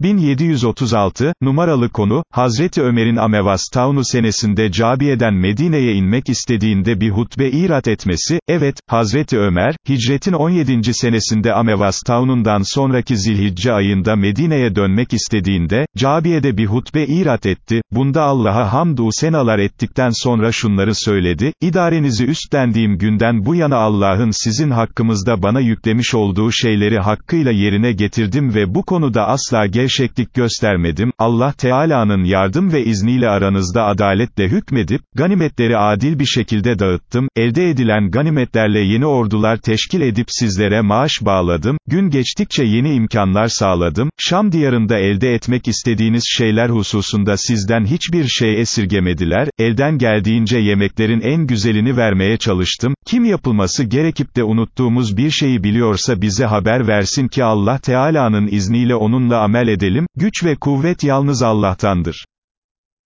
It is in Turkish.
1736, numaralı konu, Hazreti Ömer'in Amevas Taunu senesinde Cabiye'den Medine'ye inmek istediğinde bir hutbe irat etmesi, evet, Hazreti Ömer, hicretin 17. senesinde Amevas Taunundan sonraki zilhicce ayında Medine'ye dönmek istediğinde, Cabiye'de bir hutbe irat etti, bunda Allah'a hamdu senalar ettikten sonra şunları söyledi, idarenizi üstlendiğim günden bu yana Allah'ın sizin hakkımızda bana yüklemiş olduğu şeyleri hakkıyla yerine getirdim ve bu konuda asla gevşeklik göstermedim, Allah Teala'nın yardım ve izniyle aranızda adaletle hükmedip, ganimetleri adil bir şekilde dağıttım, elde edilen ganimetlerle yeni ordular teşkil edip sizlere maaş bağladım, gün geçtikçe yeni imkanlar sağladım, Şam diyarında elde etmek istediğiniz şeyler hususunda sizden hiçbir şey esirgemediler, elden geldiğince yemeklerin en güzelini vermeye çalıştım, kim yapılması gerekip de unuttuğumuz bir şeyi biliyorsa bize haber versin ki Allah Teala'nın izniyle onunla amel edelim, güç ve kuvvet yalnız Allah'tandır.